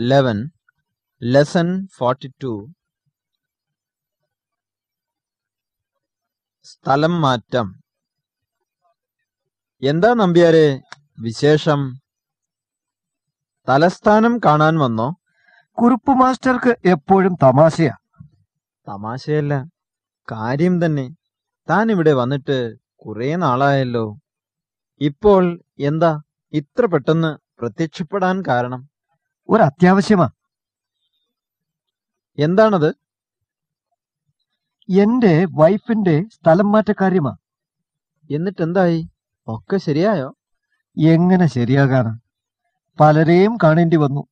Eleven lesson forty to സ്ഥലം മാറ്റം. എന്താ നമ്പ്യാരെ? വിശേഷം? തലസ്ഥാനം കാണാൻ വന്നോ? കുറുപ്പ് മാസ്റ്റർക്ക് എപ്പോഴും തമാശയാ. തമാശയല്ല കാര്യം തന്നെ. താൻ ഇവിടെ വന്നിട്ട് കുറെ നാളായല്ലോ. ഇപ്പോൾ എന്താ ഇത്ര പെട്ടെന്ന് പ്രത്യക്ഷപ്പെടാൻ കാരണം? ഒരു അത്യാവശ്യമാ എന്താണത്? എന്റെ വൈഫിന്റെ സ്ഥലം മാറ്റ കാര്യമാ. എന്നിട്ടെന്തായി? ഒക്കെ ശരിയായോ? എങ്ങനെ ശരിയാകാനാ? പലരെയും കാണേണ്ടി വന്നു.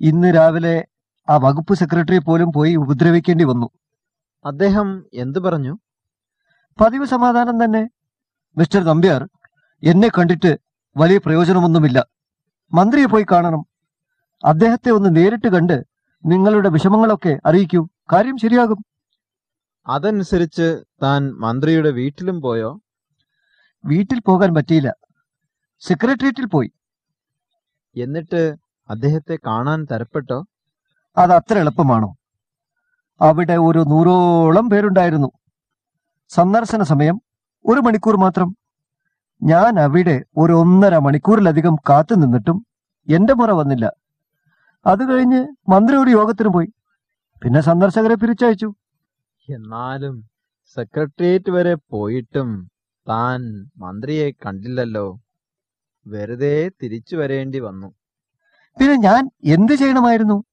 ഇന്ന് രാവിലെ ആ വകുപ്പ് സെക്രട്ടറി പോലും പോയി ഉപദ്രവിക്കേണ്ടി വന്നു. അദ്ദേഹം എന്തു പറഞ്ഞു? പതിവ് സമാധാനം തന്നെ. മിസ്റ്റർ നമ്പ്യാർ എന്നെ കണ്ടിട്ട് വലിയ പ്രയോജനമൊന്നുമില്ല. മന്ത്രിയെ പോയി കാണണം. അദ്ദേഹത്തെ ഒന്ന് നേരിട്ട് കണ്ട് നിങ്ങളുടെ വിഷമങ്ങളൊക്കെ അറിയിക്കൂ. കാര്യം ശരിയാകും. അതനുസരിച്ച് താൻ മന്ത്രിയുടെ വീട്ടിലും പോയോ? വീട്ടിൽ പോകാൻ പറ്റിയില്ല. സെക്രട്ടേറിയറ്റിൽ പോയി. എന്നിട്ട് അദ്ദേഹത്തെ കാണാൻ തരപ്പെട്ടോ? അത് അത്ര എളുപ്പമാണോ? അവിടെ ഒരു നൂറോളം പേരുണ്ടായിരുന്നു. സന്ദർശന സമയം ഒരു മണിക്കൂർ മാത്രം. ഞാൻ അവിടെ ഒരു ഒന്നര മണിക്കൂറിലധികം കാത്തു നിന്നിട്ടും എന്റെ മുറ വന്നില്ല. അത് കഴിഞ്ഞ് മന്ത്രി ഒരു യോഗത്തിന് പോയി. പിന്നെ സന്ദർശകരെ പിരിച്ചയച്ചു. എന്നാലും സെക്രട്ടേറിയറ്റ് വരെ പോയിട്ടും താൻ മന്ത്രിയെ കണ്ടില്ലല്ലോ. വെറുതെ തിരിച്ചു വരേണ്ടി വന്നു. പിന്നെ ഞാൻ എന്ത് ചെയ്യണമായിരുന്നു?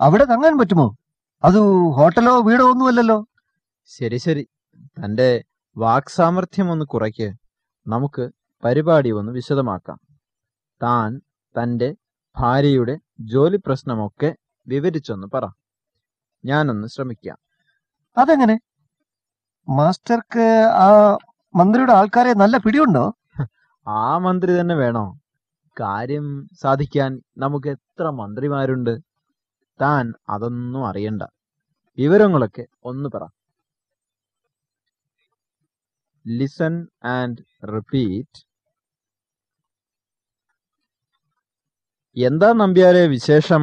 അവിടെ തങ്ങാൻ പറ്റുമോ? അത് ഹോട്ടലോ വീടോ ഒന്നുമല്ലല്ലോ ശരി ശരി. തന്റെ വാക്സാമർഥ്യം ഒന്ന് കുറയ്ക്ക്. നമുക്ക് പരിപാടി ഒന്ന് വിശദമാക്കാം. താൻ തന്റെ ഭാര്യയുടെ ജോലി പ്രശ്നമൊക്കെ വിവരിച്ചൊന്ന് പറ. ഞാനൊന്ന് ശ്രമിക്കാം. അതെങ്ങനെ? മാസ്റ്റർക്ക് ആ മന്ത്രിയുടെ ആൾക്കാരെ നല്ല പിടിയുണ്ടോ? ആ മന്ത്രി തന്നെ വേണോ? കാര്യം സാധിക്കാൻ നമുക്ക് എത്ര മന്ത്രിമാരുണ്ട്? താൻ അതൊന്നും അറിയണ്ട. വിവരങ്ങളൊക്കെ ഒന്ന് പറ. Listen and repeat. എന്താ നമ്പ്യാരെ വിശേഷം?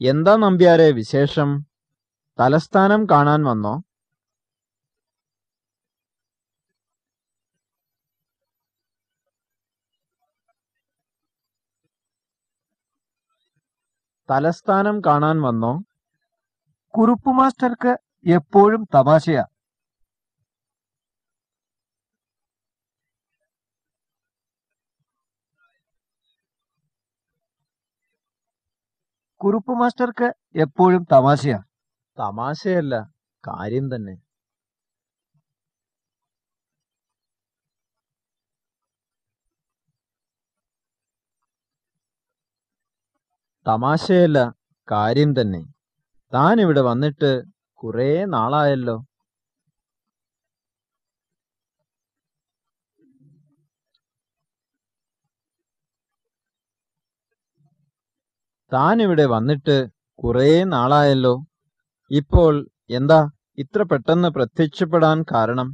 എന്താ നമ്പ്യാരെ വിശേഷം? തലസ്ഥാനം കാണാൻ വന്നോ? തലസ്ഥാനം കാണാൻ വന്നോ? കുറുപ്പ് മാസ്റ്റർക്ക് എപ്പോഴും തമാശയാ. കുറുപ്പ് മാസ്റ്റർക്ക് എപ്പോഴും തമാശയാ. തമാശയല്ല കാര്യം തന്നെ. തമാശയല്ല കാര്യം തന്നെ. താൻ ഇവിടെ വന്നിട്ട് കുറേ നാളായല്ലോ. താൻ ഇവിടെ വന്നിട്ട് കുറേ നാളായല്ലോ. ഇപ്പോൾ എന്താ ഇത്ര പെട്ടെന്ന് പ്രത്യക്ഷപ്പെടാൻ കാരണം?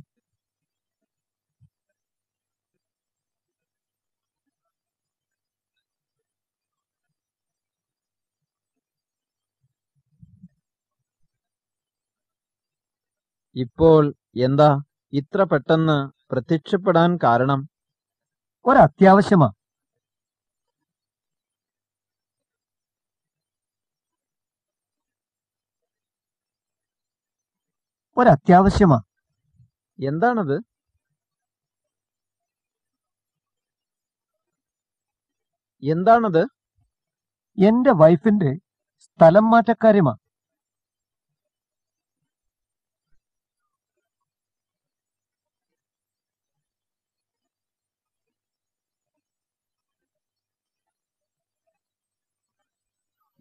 ഇപ്പോൾ എന്താ ഇത്ര പെട്ടെന്ന് പ്രത്യക്ഷപ്പെടാൻ കാരണം? ഒരത്യാവശ്യമാ. ഒരത്യാവശ്യമാ. എന്താണത്? എന്താണത്? എന്റെ വൈഫിന്റെ സ്ഥലം മാറ്റക്കാര്യമാ.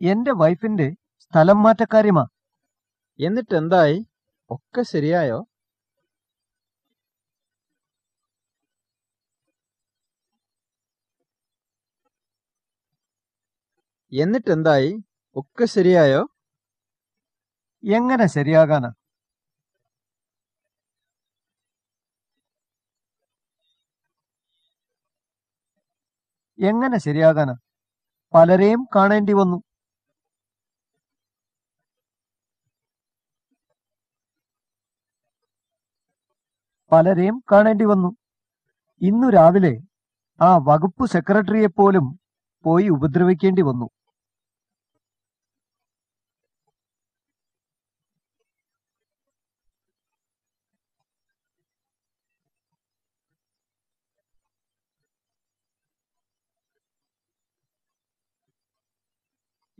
എന്റെ വൈഫിന്റെ സ്ഥലം മാറ്റക്കാര്യമാ. എന്നിട്ട് എന്തായി ഒക്കെ ശരിയായോ? എന്നിട്ടെന്തായി? ഒക്കെ ശരിയായോ? എങ്ങനെ ശരിയാകാനാ? എങ്ങനെ ശരിയാകാനാ? പലരെയും കാണേണ്ടി വന്നു. പലരെയും കാണേണ്ടി വന്നു. ഇന്നു രാവിലെ ആ വകുപ്പ് സെക്രട്ടറിയെ പോലും പോയി ഉപദ്രവിക്കേണ്ടി വന്നു.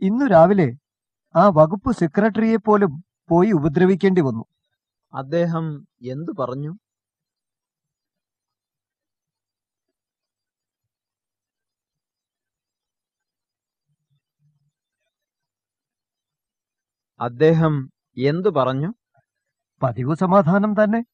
ഇന്നു രാവിലെ ആ വകുപ്പ് സെക്രട്ടറിയെ പോലും പോയി ഉപദ്രവിക്കേണ്ടി വന്നു. അദ്ദേഹം എന്തു പറഞ്ഞു? അദ്ദേഹം എന്തു പറഞ്ഞു? പതിവ് സമാധാനം തന്നെ.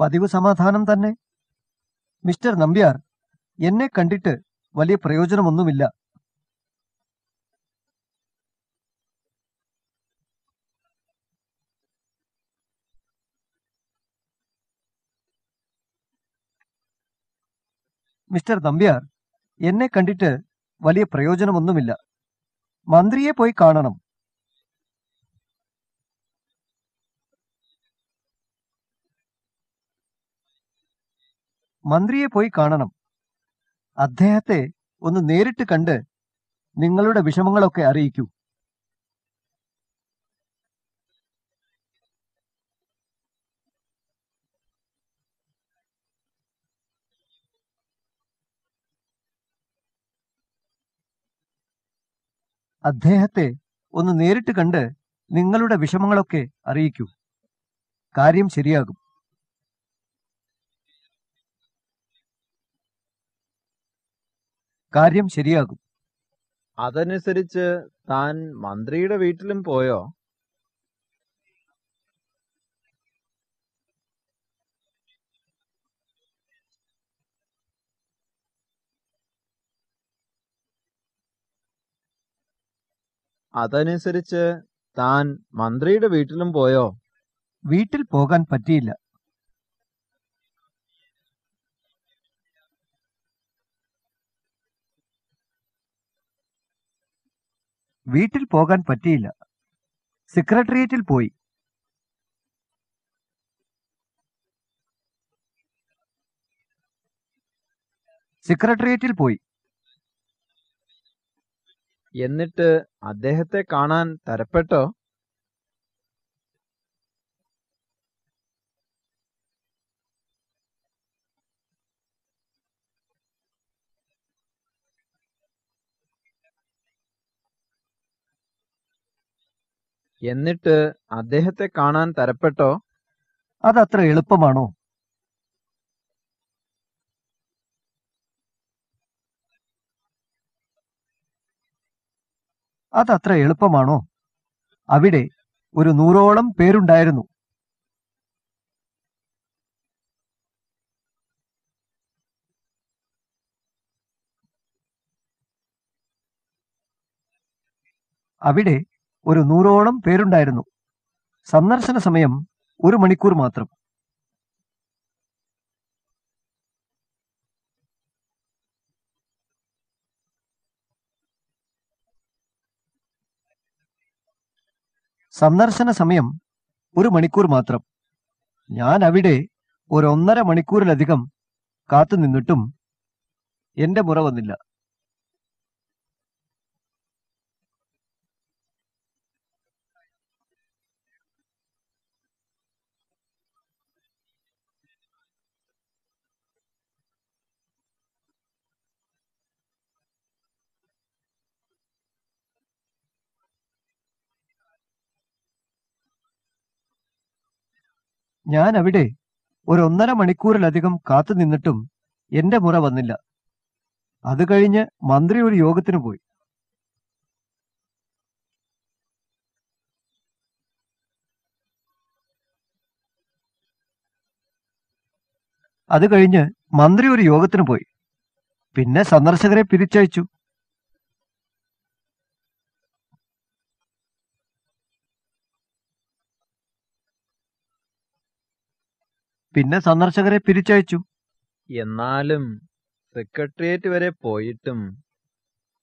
പതിവ് സമാധാനം തന്നെ. മിസ്റ്റർ നമ്പ്യാർ എന്നെ കണ്ടിട്ട് വലിയ പ്രയോജനമൊന്നുമില്ല. മിസ്റ്റർ നമ്പ്യാർ എന്നെ കണ്ടിട്ട് വലിയ പ്രയോജനമൊന്നുമില്ല. മന്ത്രിയെ പോയി കാണണം. മന്ത്രിയെ പോയി കാണണം. അദ്ദേഹത്തെ ഒന്ന് നേരിട്ട് കണ്ട് നിങ്ങളുടെ വിഷമങ്ങളൊക്കെ അറിയിക്കൂ. അദ്ദേഹത്തെ ഒന്ന് നേരിട്ട് കണ്ട് നിങ്ങളുടെ വിഷമങ്ങളൊക്കെ അറിയിക്കൂ. കാര്യം ശരിയാകും. കാര്യം ശരിയാകും. അതനുസരിച്ച് താൻ മന്ത്രിയുടെ വീട്ടിലും പോയോ? അതനുസരിച്ച് താൻ മന്ത്രിയുടെ വീട്ടിലും പോയോ? വീട്ടിൽ പോകാൻ പറ്റിയില്ല. വീട്ടിൽ പോകാൻ പറ്റിയില്ല. സെക്രട്ടേറിയറ്റിൽ പോയി. സെക്രട്ടേറിയറ്റിൽ പോയി. എന്നിട്ട് അദ്ദേഹത്തെ കാണാൻ തരപ്പെട്ടോ? എന്നിട്ട് അദ്ദേഹത്തെ കാണാൻ തരപ്പെട്ടോ? അതത്ര എളുപ്പമാണോ? അതത്ര എളുപ്പമാണോ? അവിടെ ഒരു നൂറോളം പേരുണ്ടായിരുന്നു. അവിടെ ഒരു നൂറോളം പേരുണ്ടായിരുന്നു. സന്ദർശന സമയം ഒരു മണിക്കൂർ മാത്രം. സന്ദർശന സമയം ഒരു മണിക്കൂർ മാത്രം. ഞാൻ അവിടെ ഒരു ഒന്നര മണിക്കൂറിലധികം കാത്തുനിന്നിട്ടും എന്റെ മുറ വന്നില്ല. ഞാൻ അവിടെ ഒരു ഒന്നര മണിക്കൂറിലധികം കാത്തു നിന്നിട്ടും എന്റെ മുറ വന്നില്ല. അത് കഴിഞ്ഞ് മന്ത്രി ഒരു യോഗത്തിന് പോയി. അത് കഴിഞ്ഞ് മന്ത്രി ഒരു യോഗത്തിന് പോയി. പിന്നെ സന്ദർശകരെ പിരിച്ചയച്ചു. പിന്നെ സന്ദർശകരെ പിരിച്ചയച്ചു. എന്നാലും സെക്രട്ടേറിയറ്റ് വരെ പോയിട്ടും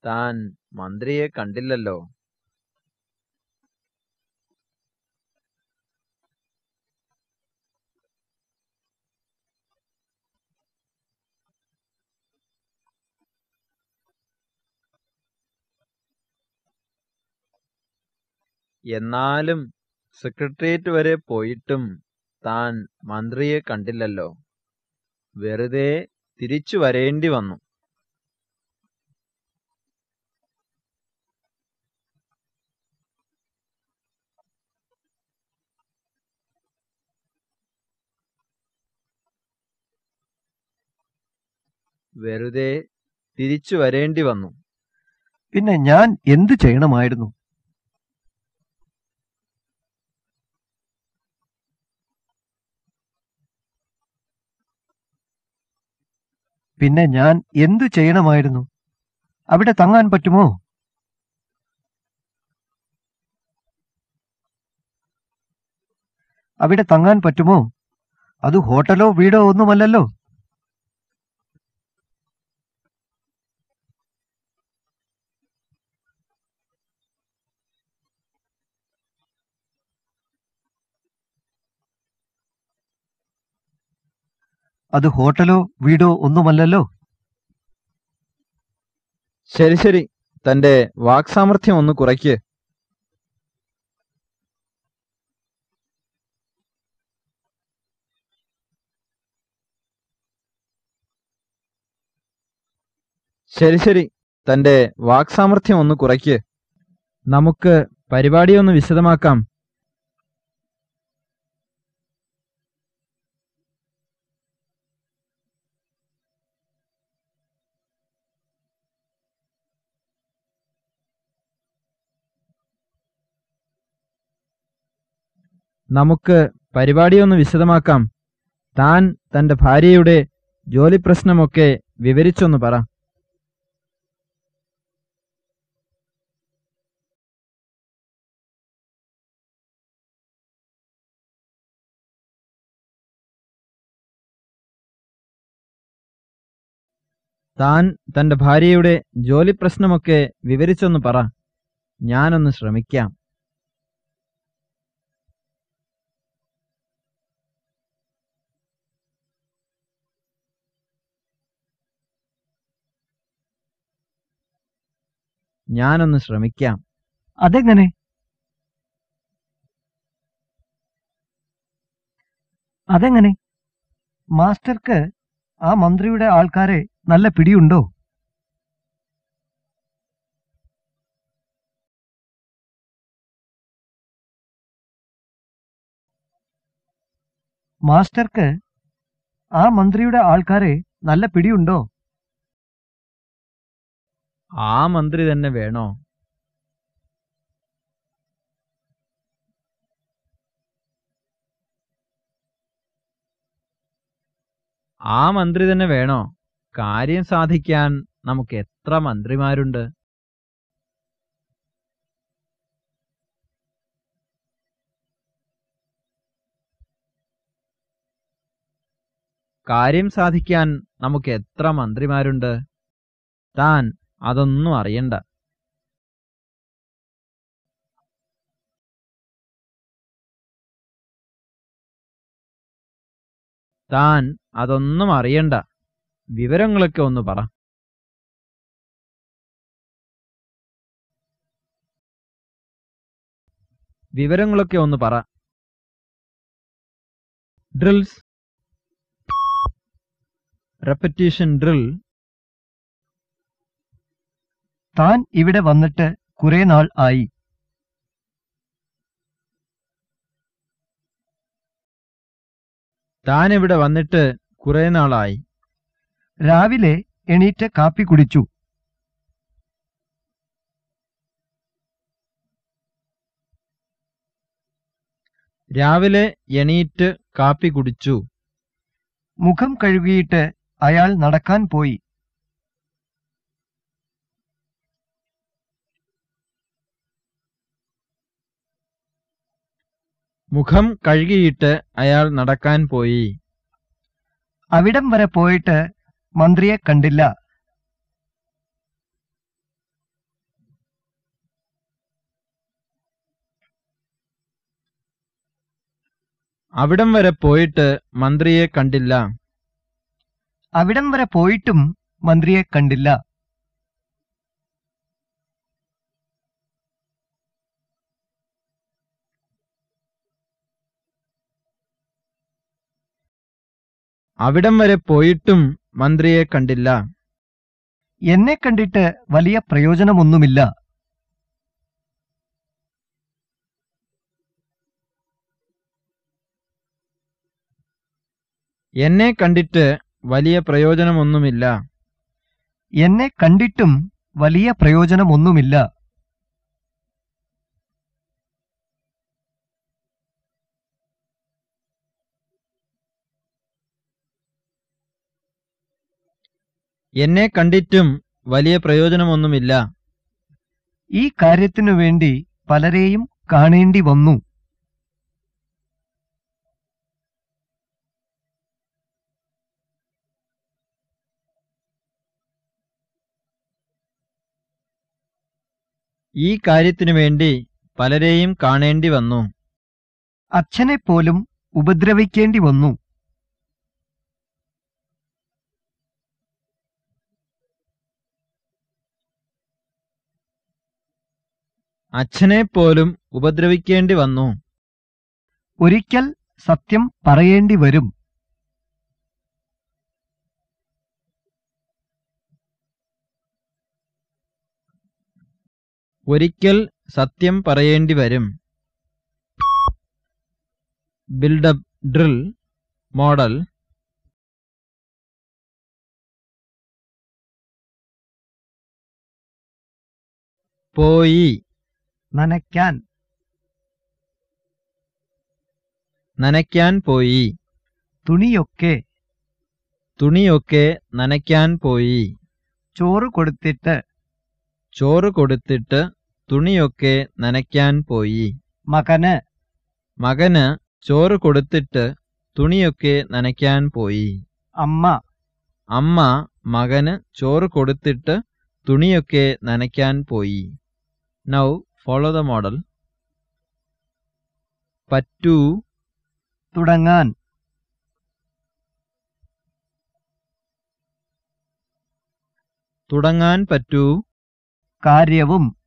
താൻ മന്ത്രിയെ കണ്ടില്ലല്ലോ. എന്നാലും സെക്രട്ടേറിയറ്റ് വരെ പോയിട്ടും താൻ മന്ത്രിയെ കണ്ടില്ലല്ലോ. വെറുതെ തിരിച്ചു വരേണ്ടി വന്നു. വെറുതെ തിരിച്ചു വരേണ്ടി വന്നു. പിന്നെ ഞാൻ എന്തു ചെയ്യണമായിരുന്നു? പിന്നെ ഞാൻ എന്തു ചെയ്യണമായിരുന്നു? അവിടെ തങ്ങാൻ പറ്റുമോ? അവിടെ തങ്ങാൻ പറ്റുമോ? അത് ഹോട്ടലോ വീടോ ഒന്നുമല്ലല്ലോ. അത് ഹോട്ടലോ വീടോ ഒന്നുമല്ലല്ലോ? ശരി ശരി. തന്റെ വാക്സാമർഥ്യം ഒന്ന് കുറയ്ക്ക്. ശരി ശരി. തന്റെ വാക്സാമർഥ്യം ഒന്ന് കുറയ്ക്ക്. നമുക്ക് പരിപാടിയൊന്ന് വിശദമാക്കാം. നമുക്ക് പരിപാടിയൊന്ന് വിശദമാക്കാം. താൻ തന്റെ ഭാര്യയുടെ ജോലി പ്രശ്നമൊക്കെ വിവരിച്ചൊന്ന് പറ. താൻ തന്റെ ഭാര്യയുടെ ജോലി പ്രശ്നമൊക്കെ വിവരിച്ചൊന്ന് പറ. ഞാനൊന്ന് ശ്രമിക്കാം. ഞാനൊന്ന് ശ്രമിക്കാം. അതെങ്ങനെ? അതെങ്ങനെ? മാസ്റ്റർക്ക് ആ മന്ത്രിയുടെ ആൾക്കാരെ നല്ല പിടിയുണ്ടോ? മാസ്റ്റർക്ക് ആ മന്ത്രിയുടെ ആൾക്കാരെ നല്ല പിടിയുണ്ടോ? ആ മന്ത്രി തന്നെ വേണോ? ആ മന്ത്രി തന്നെ വേണോ? കാര്യം സാധിക്കാൻ നമുക്ക് എത്ര മന്ത്രിമാരുണ്ട്? കാര്യം സാധിക്കാൻ നമുക്ക് എത്ര മന്ത്രിമാരുണ്ട്? താൻ അതൊന്നും അറിയണ്ട. താൻ അതൊന്നും അറിയണ്ട. വിവരങ്ങളൊക്കെ ഒന്ന് പറ. വിവരങ്ങളൊക്കെ ഒന്ന് പറ. ഡ്രിൽസ്. Repetition drill. താൻ ഇവിടെ വന്നിട്ട് കുറെ നാൾ ആയി. താൻ ഇവിടെ വന്നിട്ട് കുറെ നാളായി. രാവിലെ എണീറ്റ് കാപ്പി കുടിച്ചു. രാവിലെ എണീറ്റ് കാപ്പി കുടിച്ചു. മുഖം കഴുകിയിട്ട് അയാൾ നടക്കാൻ പോയി. മുഖം കഴുകിയിട്ട് അയാൾ നടക്കാൻ പോയി. അവിടം വരെ പോയിട്ട് മന്ത്രിയെ കണ്ടില്ല. അവിടം വരെ പോയിട്ട് മന്ത്രിയെ കണ്ടില്ല. അവിടം വരെ പോയിട്ടും മന്ത്രിയെ കണ്ടില്ല. അവിടം വരെ പോയിട്ടും മന്ത്രിയെ കണ്ടില്ല. എന്നെ കണ്ടിട്ട് വലിയ പ്രയോജനമൊന്നുമില്ല. എന്നെ കണ്ടിട്ട് വലിയ പ്രയോജനമൊന്നുമില്ല. എന്നെ കണ്ടിട്ടും വലിയ പ്രയോജനമൊന്നുമില്ല. എന്നെ കണ്ടിട്ടും വലിയ പ്രയോജനമൊന്നുമില്ല. ഈ കാര്യത്തിനു വേണ്ടി പലരെയും കാണേണ്ടി വന്നു. ഈ കാര്യത്തിനു വേണ്ടി പലരെയും കാണേണ്ടി വന്നു. അച്ഛനെ പോലും ഉപദ്രവിക്കേണ്ടി വന്നു. അച്ഛനെ പോലും ഉപദ്രവിക്കേണ്ടി വന്നു. ഒരിക്കൽ സത്യം പറയേണ്ടി വരും. ഒരിക്കൽ സത്യം പറയേണ്ടി വരും. Build up drill model. പോയി. നനയ്ക്കാൻ. നനയ്ക്കാൻ പോയി. തുണിയൊക്കെ. തുണിയൊക്കെ നനയ്ക്കാൻ പോയി. ചോറ് കൊടുത്തിട്ട്. ചോറ് കൊടുത്തിട്ട് തുണിയൊക്കെ നനയ്ക്കാൻ പോയി. മകന്. മകന് ചോറ് കൊടുത്തിട്ട് തുണിയൊക്കെ നനയ്ക്കാൻ പോയി. അമ്മ. അമ്മ മകന് ചോറ് കൊടുത്തിട്ട് തുണിയൊക്കെ നനയ്ക്കാൻ പോയി. നൗ ഫോളോ ദ മോഡൽ പറ്റൂ. തുടങ്ങാൻ. തുടങ്ങാൻ പറ്റൂ. കാര്യവും.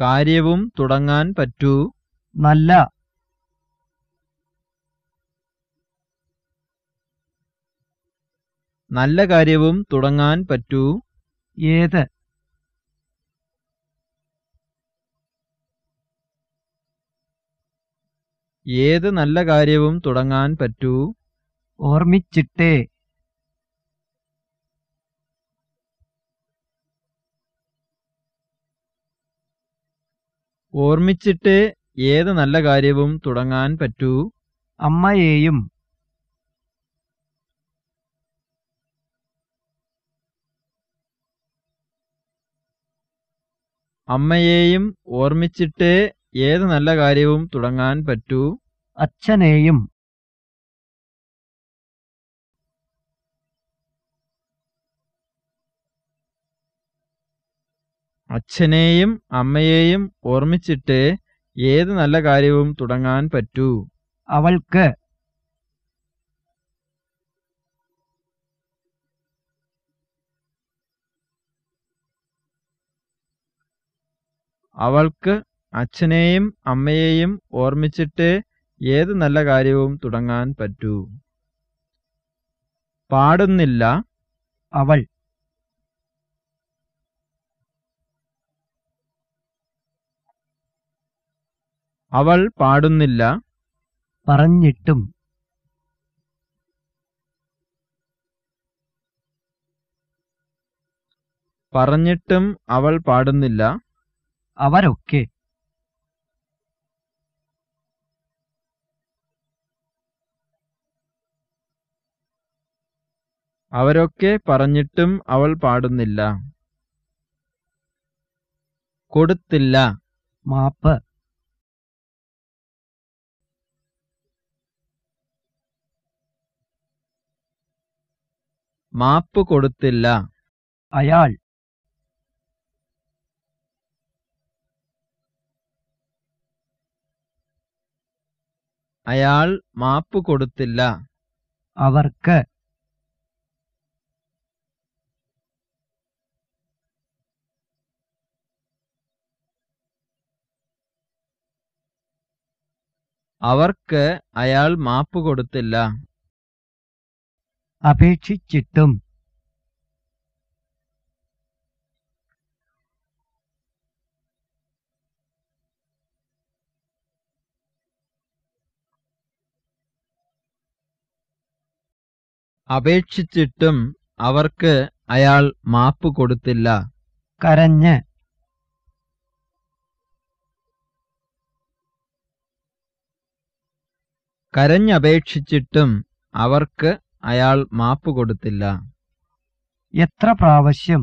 കാര്യവും തുടങ്ങാൻ പറ്റൂ. നല്ല. നല്ല കാര്യവും തുടങ്ങാൻ പറ്റൂ. ഏത്? ഏത് നല്ല കാര്യവും തുടങ്ങാൻ പറ്റൂ. ഓർമ്മിച്ചിട്ടേ. ഓർമ്മിച്ചിട്ടേ ഏത് നല്ല കാര്യവും തുടങ്ങാൻ പറ്റൂ. അമ്മയെയും അമ്മയെയും ഓർമ്മിച്ചിട്ടേ ഏത് നല്ല കാര്യവും തുടങ്ങാൻ പറ്റൂ? അച്ഛനെയും. അച്ഛനെയും അമ്മയെയും ഓർമ്മിച്ചിട്ടേ ഏത് നല്ല കാര്യവും തുടങ്ങാൻ പറ്റൂ? അവൾക്ക് അവൾക്ക് അച്ഛനെയും അമ്മയെയും ഓർമ്മിച്ചിട്ടേ ഏത് നല്ല കാര്യവും തുടങ്ങാൻ പറ്റൂ. പാടുന്നില്ല അവൾ. അവൾ പാടുന്നില്ല പറഞ്ഞിട്ടും. പറഞ്ഞിട്ടും അവൾ പാടുന്നില്ല അവരൊക്കെ. അവരൊക്കെ പറഞ്ഞിട്ടും അവൾ പാടുന്നില്ല. കൊടുത്തില്ല. മാപ്പ്. മാപ്പ് കൊടുത്തില്ല. അയാൾ. അയാൾ മാപ്പ് കൊടുത്തില്ല. അവർക്ക് അവർക്ക് അയാൾ മാപ്പ് കൊടുത്തില്ല. അപേക്ഷിച്ചിട്ടും അപേക്ഷിച്ചിട്ടും അവർക്ക് അയാൾ മാപ്പ് കൊടുത്തില്ല. കരഞ്ഞ്. കരഞ്ഞപേക്ഷിച്ചിട്ടും അവർക്ക് അയാൾ മാപ്പ് കൊടുത്തില്ല. എത്ര പ്രാവശ്യം?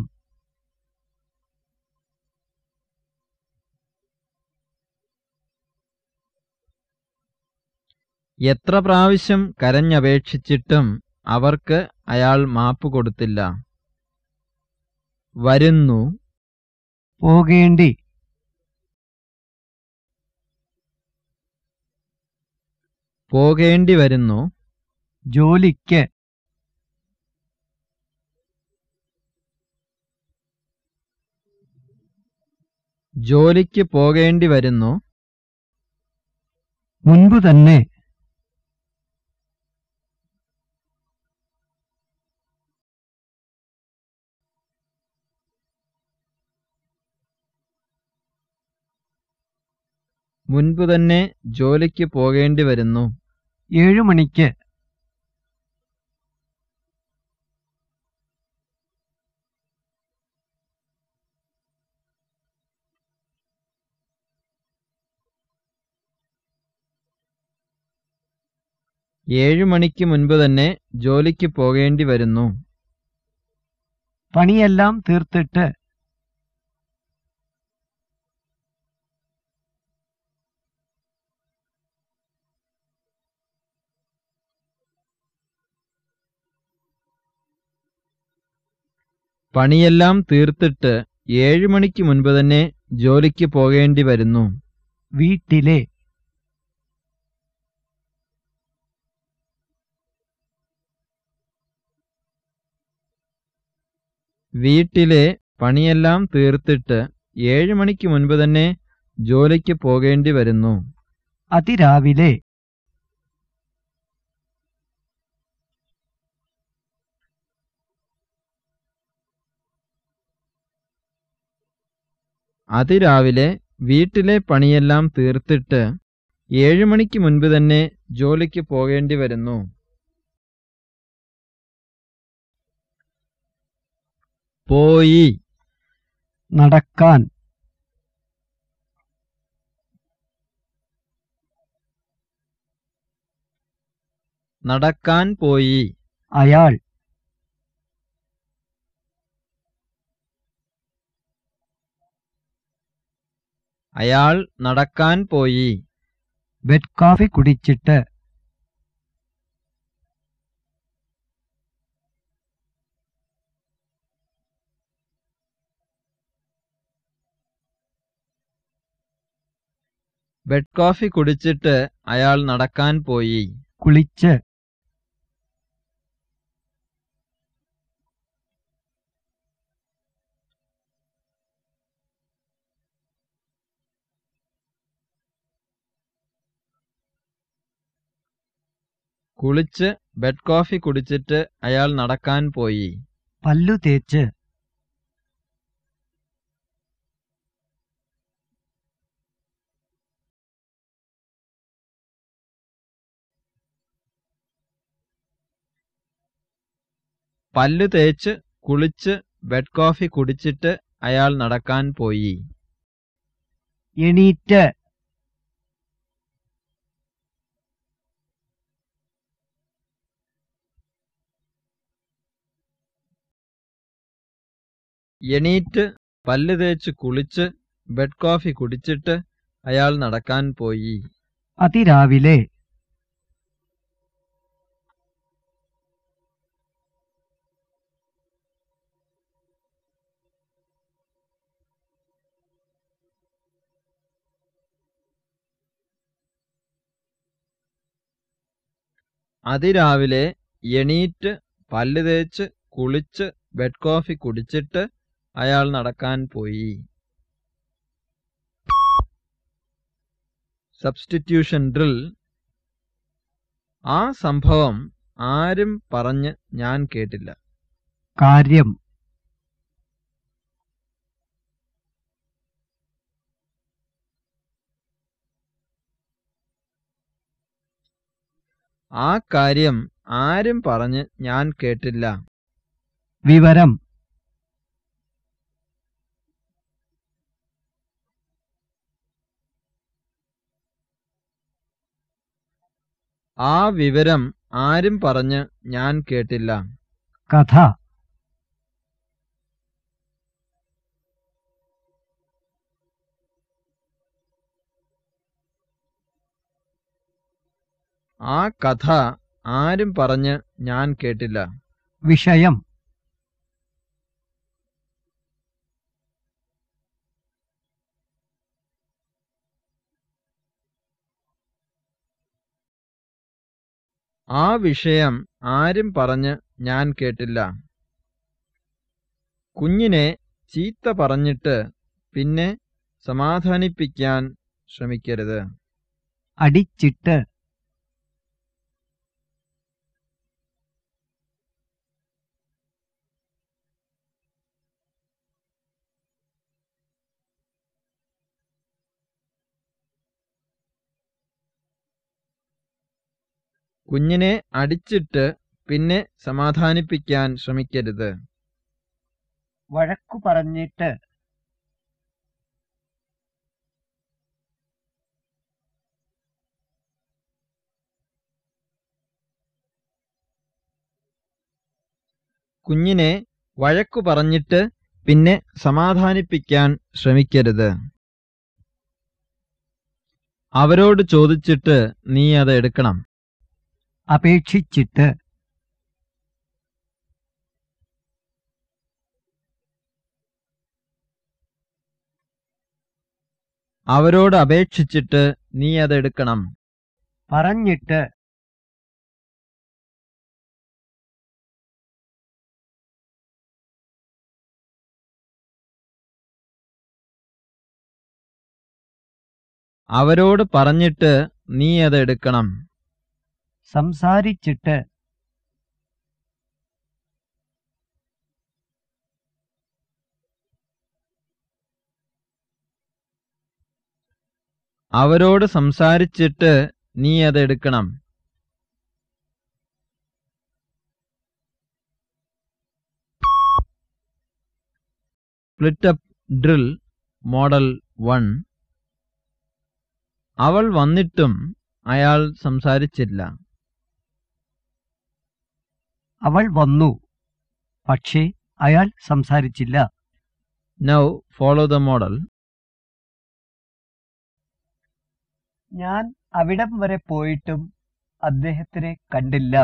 എത്ര പ്രാവശ്യം കരഞ്ഞപേക്ഷിച്ചിട്ടും അവർക്ക് അയാൾ മാപ്പ് കൊടുത്തില്ല. വരുന്നു. പോകേണ്ടി. പോകേണ്ടി വരുന്നു. ജോലിക്ക്. ജോലിക്ക് പോകേണ്ടി വരുന്നു. മുൻപ് തന്നെ. മുൻപ് തന്നെ ജോലിക്ക് പോകേണ്ടി വരുന്നു. ഏഴു മണിക്ക് ഏഴു മണിക്ക് മുൻപ് തന്നെ ജോലിക്ക് പോകേണ്ടി വരുന്നു. പണിയെല്ലാം തീർത്തിട്ട് പണിയെല്ലാം തീർത്തിട്ട് ഏഴു മണിക്ക് മുൻപ് തന്നെ ജോലിക്ക് പോകേണ്ടി വരുന്നു. വീട്ടിലെ വീട്ടിലെ പണിയെല്ലാം തീർത്തിട്ട് ഏഴു മണിക്ക് മുൻപ് തന്നെ ജോലിക്ക് പോകേണ്ടി വരുന്നു. അതിരാവിലെ അതിരാവിലെ വീട്ടിലെ പണിയെല്ലാം തീർത്തിട്ട് ഏഴു മണിക്ക് മുൻപ് തന്നെ ജോലിക്ക് പോകേണ്ടി വരുന്നു. പോയി. നടക്കാൻ. നടക്കാൻ പോയി. അയാൾ അയാൾ നടക്കാൻ പോയി. ബെഡ് കോഫി കുടിച്ചിട്ട് ബെഡ് കോഫി കുടിച്ചിട്ട് അയാൾ നടക്കാൻ പോയി. കുളിച്ച് കുളിച്ച് ബെഡ് കോഫി കുടിച്ചിട്ട് അയാൾ നടക്കാൻ പോയി. പല്ലു തേച്ച്. പല്ലു തേച്ച് കുളിച്ച് ബെഡ് കോഫി കുടിച്ചിട്ട് അയാൾ നടക്കാൻ പോയി. എണീറ്റ്. എണീറ്റ് പല്ല് തേച്ച് കുളിച്ച് ബെഡ് കോഫി കുടിച്ചിട്ട് അയാൾ നടക്കാൻ പോയി. അതിരാവിലെ. അതിരാവിലെ എണീറ്റ് പല്ല് തേച്ച് കുളിച്ച് ബെഡ് കോഫി കുടിച്ചിട്ട് അയാൾ നടക്കാൻ പോയി. സബ്സ്റ്റിറ്റ്യൂഷൻ ഡ്രിൽ ആ സംഭവം ആരും പറഞ്ഞ് ഞാൻ കേട്ടില്ല. കാര്യം. ആ കാര്യം ആരും പറഞ്ഞ് ഞാൻ കേട്ടില്ല. വിവരം. ആ വിവരം ആരും പറഞ്ഞ് ഞാൻ കേട്ടില്ല. കഥ. ആ കഥ ആരും പറഞ്ഞ് ഞാൻ കേട്ടില്ല. വിഷയം. ആ വിഷയം ആരും പറഞ്ഞ് ഞാൻ കേട്ടില്ല. കുഞ്ഞിനെ ചീത്ത പറഞ്ഞിട്ട് പിന്നെ സമാധാനിപ്പിക്കാൻ ശ്രമിക്കരുത്. അടിച്ചിട്ട് കുഞ്ഞിനെ അടിച്ചിട്ട് പിന്നെ സമാധാനിപ്പിക്കാൻ ശ്രമിക്കരുത്. വഴക്കു പറഞ്ഞിട്ട് കുഞ്ഞിനെ വഴക്കു പറഞ്ഞിട്ട് പിന്നെ സമാധാനിപ്പിക്കാൻ ശ്രമിക്കരുത്. അവരോട് ചോദിച്ചിട്ട് നീ അത് എടുക്കണം. അപേക്ഷിച്ചിട്ട്. അവരോട് അപേക്ഷിച്ചിട്ട് നീ അതെടുക്കണം പറഞ്ഞിട്ട്. അവരോട് പറഞ്ഞിട്ട് നീ അത് എടുക്കണം. സംസാരിച്ചിട്ട് അവരോട് സംസാരിച്ചിട്ട് നീ അത് എടുക്കണം. Split up drill model one. അവൾ വന്നിട്ടും അയാൾ സംസാരിച്ചില്ല. അവൾ വന്നു. പക്ഷേ അയാൾ സംസാരിച്ചില്ല. നൗ ഫോളോ ദ മോഡൽ ഞാൻ അവിടം വരെ പോയിട്ടും അദ്ദേഹത്തിനെ കണ്ടില്ല.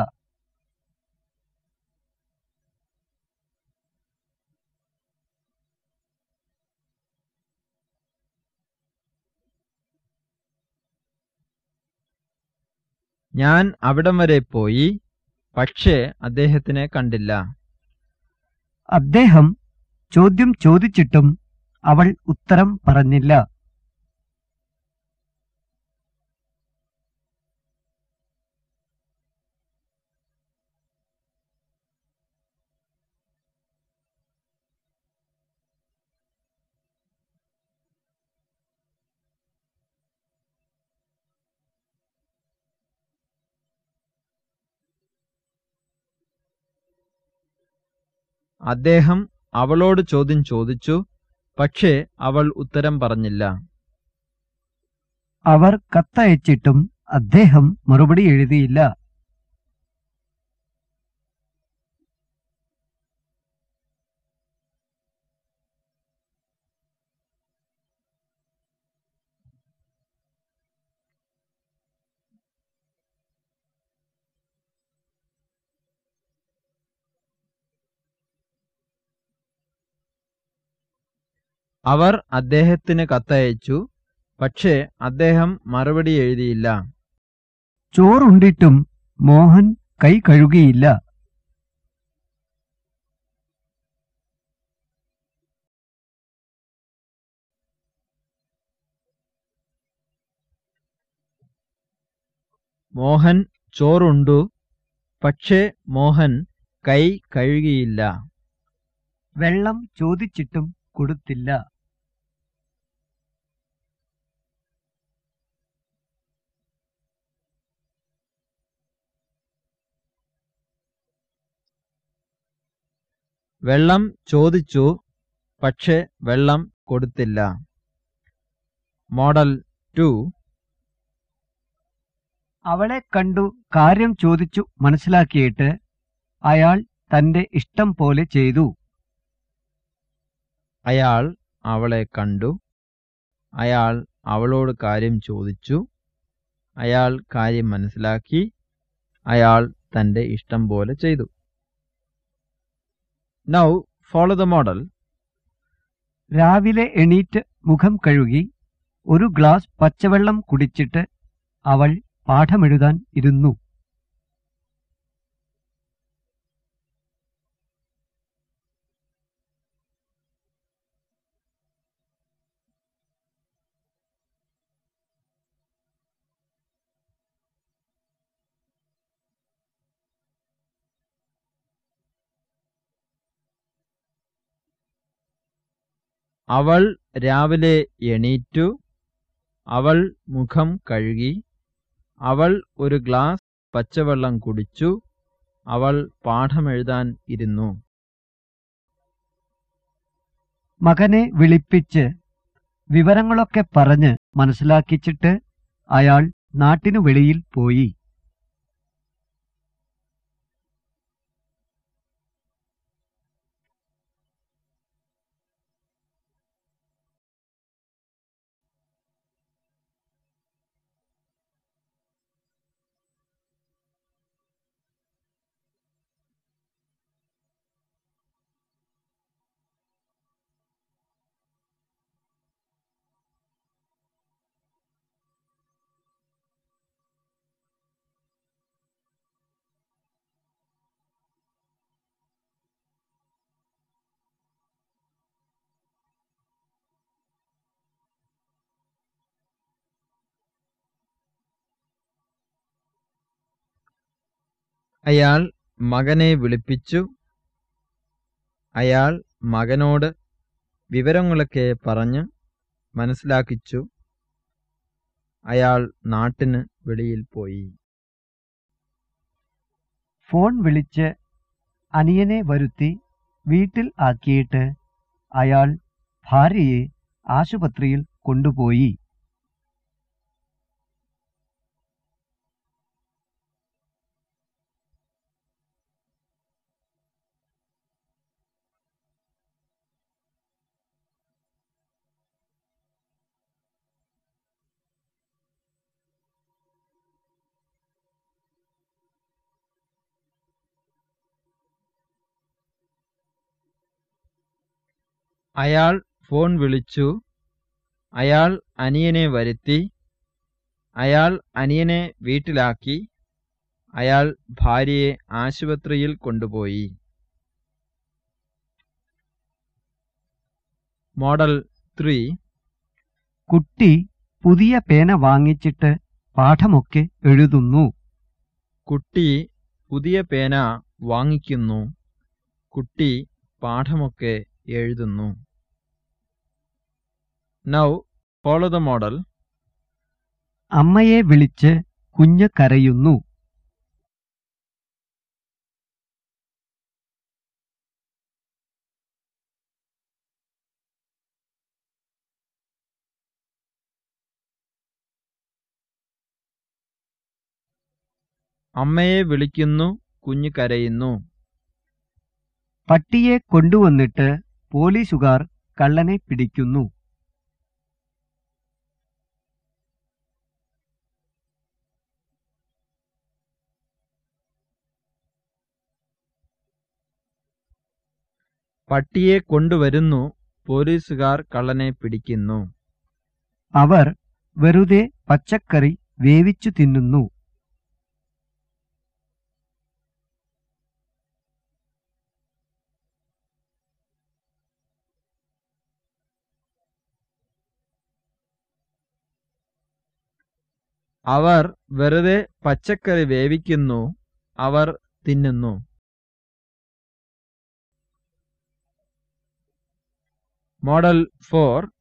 ഞാൻ അവിടം വരെ പോയി. പക്ഷേ അദ്ദേഹത്തിനെ കണ്ടില്ല. അദ്ദേഹം ചോദ്യം ചോദിച്ചിട്ടും അവൾ ഉത്തരം പറഞ്ഞില്ല. അദ്ദേഹം അവളോട് ചോദ്യം ചോദിച്ചു പക്ഷേ അവൾ ഉത്തരം പറഞ്ഞില്ല. അവർ കത്തയച്ചിട്ടും അദ്ദേഹം മറുപടി എഴുതിയില്ല. അവർ അദ്ദേഹത്തിന് കത്തയച്ചു പക്ഷേ അദ്ദേഹം മറുപടി എഴുതിയില്ല. ചോറുണ്ടിട്ടും മോഹൻ കൈ കഴുകിയില്ല. മോഹൻ ചോറുണ്ടു പക്ഷേ മോഹൻ കൈ കഴുകിയില്ല. വെള്ളം ചോദിച്ചിട്ടും കൊടുത്തില്ല. വെള്ളം ചോദിച്ചു പക്ഷേ വെള്ളം കൊടുത്തില്ല. Model two. അവളെ കണ്ടു കാര്യം ചോദിച്ചു മനസ്സിലാക്കിയിട്ട് അയാൾ തന്റെ ഇഷ്ടം പോലെ ചെയ്തു. അയാൾ അവളെ കണ്ടു. അയാൾ അവളോട് കാര്യം ചോദിച്ചു. അയാൾ കാര്യം മനസ്സിലാക്കി. അയാൾ തന്റെ ഇഷ്ടം പോലെ ചെയ്തു. നൗ ഫോളോ ദ മോഡൽ രാവിലെ എണീറ്റ് മുഖം കഴുകി ഒരു ഗ്ലാസ് പച്ചവെള്ളം കുടിച്ചിട്ട് അവൾ പാഠമെഴുതാൻ ഇരുന്നു. അവൾ രാവിലെ എണീറ്റു. അവൾ മുഖം കഴുകി. അവൾ ഒരു ഗ്ലാസ് പച്ചവെള്ളം കുടിച്ചു. അവൾ പാഠമെഴുതാൻ ഇരുന്നു. മകനെ വിളിപ്പിച്ച് വിവരങ്ങളൊക്കെ പറഞ്ഞ് മനസ്സിലാക്കിച്ചിട്ട് അയാൾ നാട്ടിനു വെളിയിൽ പോയി. അയാൾ മകനെ വിളിപ്പിച്ചു. അയാൾ മകനോട് വിവരങ്ങളൊക്കെ പറഞ്ഞ് മനസ്സിലാക്കിച്ചു. അയാൾ നാട്ടിന് വെളിയിൽ പോയി. ഫോൺ വിളിച്ച് അനിയനെ വരുത്തി വീട്ടിൽ ആക്കിയിട്ട് അയാൾ ഭാര്യയെ ആശുപത്രിയിൽ കൊണ്ടുപോയി. അയാൾ ഫോൺ വിളിച്ചു. അയാൾ അനിയനെ വരുത്തി. അയാൾ അനിയനെ വീട്ടിലാക്കി. അയാൾ ഭാര്യയെ ആശുപത്രിയിൽ കൊണ്ടുപോയി. Model three. കുട്ടി പുതിയ പേന വാങ്ങിച്ചിട്ട് പാഠമൊക്കെ എഴുതുന്നു. കുട്ടി പുതിയ പേന വാങ്ങിക്കുന്നു. കുട്ടി പാഠമൊക്കെ എഴുതുന്നു. നൗ ഫോളോ ദ മോഡൽ അമ്മയെ വിളിച്ച് കുഞ്ഞ് കരയുന്നു. അമ്മയെ വിളിക്കുന്നു കുഞ്ഞ് കരയുന്നു. പട്ടിയെ കൊണ്ടുവന്നിട്ട് പോലീസുകാർ കള്ളനെ പിടിക്കുന്നു. പട്ടിയെ കൊണ്ടുവരുന്നു. പോലീസുകാർ കള്ളനെ പിടിക്കുന്നു. അവർ വെറുതെ പച്ചക്കറി വേവിച്ചു തിന്നുന്നു. അവർ വെറുതെ പച്ചക്കറി വേവിക്കുന്നു അവർ തിന്നുന്നു. Model four.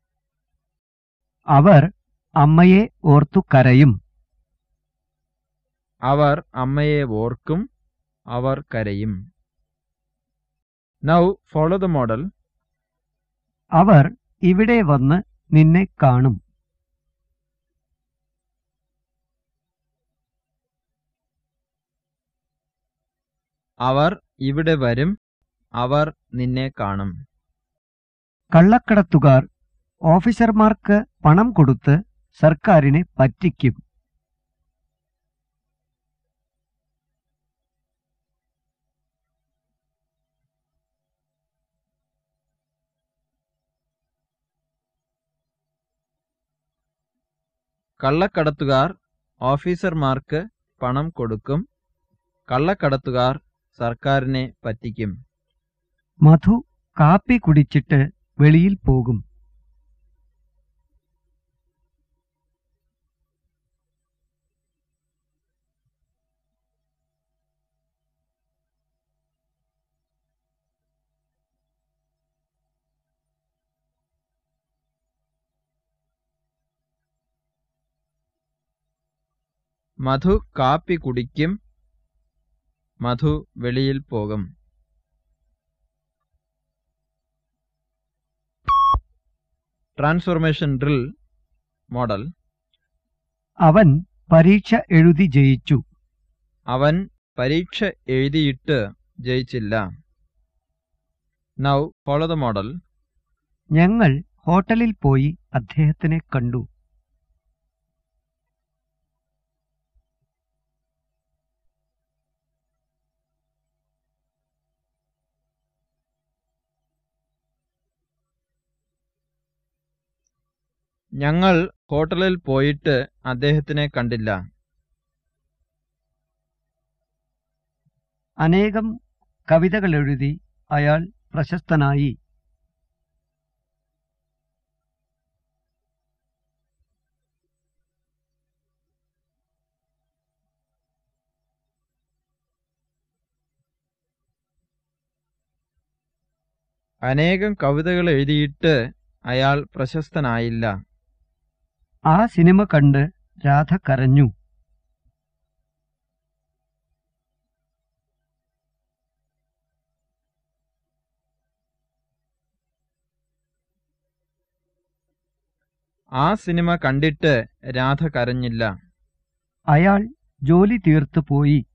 അവർ അമ്മയെ ഓർത്തു കരയും. അവർ അമ്മയെ ഓർക്കും അവർ കരയും. നൗ ഫോളോ ദ മോഡൽ അവർ ഇവിടെ വന്ന് നിന്നെ കാണും. അവർ ഇവിടെ വരും അവർ നിന്നെ കാണും. കള്ളക്കടത്തുകാർ ഓഫീസർമാർക്ക് പണം കൊടുത്ത് സർക്കാരിനെ പറ്റിക്കും. കള്ളക്കടത്തുകാർ ഓഫീസർമാർക്ക് പണം കൊടുക്കും കള്ളക്കടത്തുകാർ സർക്കാരിനെ പറ്റിക്കും. മധു കാപ്പി കുടിച്ചിട്ട് വെളിയിൽ പോകും. മധു കാപ്പി കുടിക്കും. മധു വെളിയിൽ പോകും. Transformation drill model. അവൻ പരീക്ഷ എഴുതി ജയിച്ചു. അവൻ പരീക്ഷ എഴുതിയിട്ട് ജയിച്ചില്ല. നൗ ഫോളോ ദ മോഡൽ ഞങ്ങൾ ഹോട്ടലിൽ പോയി അദ്ദേഹത്തിനെ കണ്ടു. ഞങ്ങൾ ഹോട്ടലിൽ പോയിട്ട് അദ്ദേഹത്തിനെ കണ്ടില്ല. അനേകം കവിതകൾ എഴുതി അയാൾ പ്രശസ്തനായി. അനേകം കവിതകൾ എഴുതിയിട്ട് അയാൾ പ്രശസ്തനായില്ല. ആ സിനിമ കണ്ട് രാധ കരഞ്ഞു. ആ സിനിമ കണ്ടിട്ട് രാധ കരഞ്ഞില്ല. അയാൾ ജോലി തീർത്തു പോയി.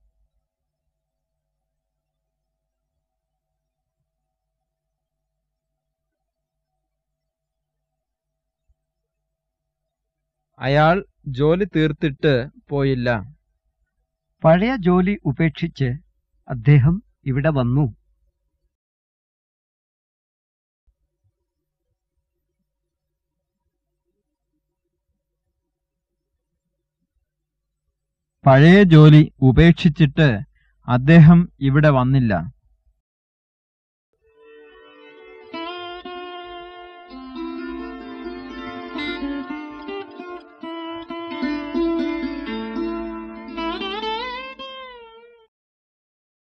അയാൾ ജോലി തീർത്തിട്ട് പോയില്ല. പഴയ ജോലി ഉപേക്ഷിച്ച് അദ്ദേഹം ഇവിടെ വന്നു. പഴയ ജോലി ഉപേക്ഷിച്ചിട്ട് അദ്ദേഹം ഇവിടെ വന്നില്ല.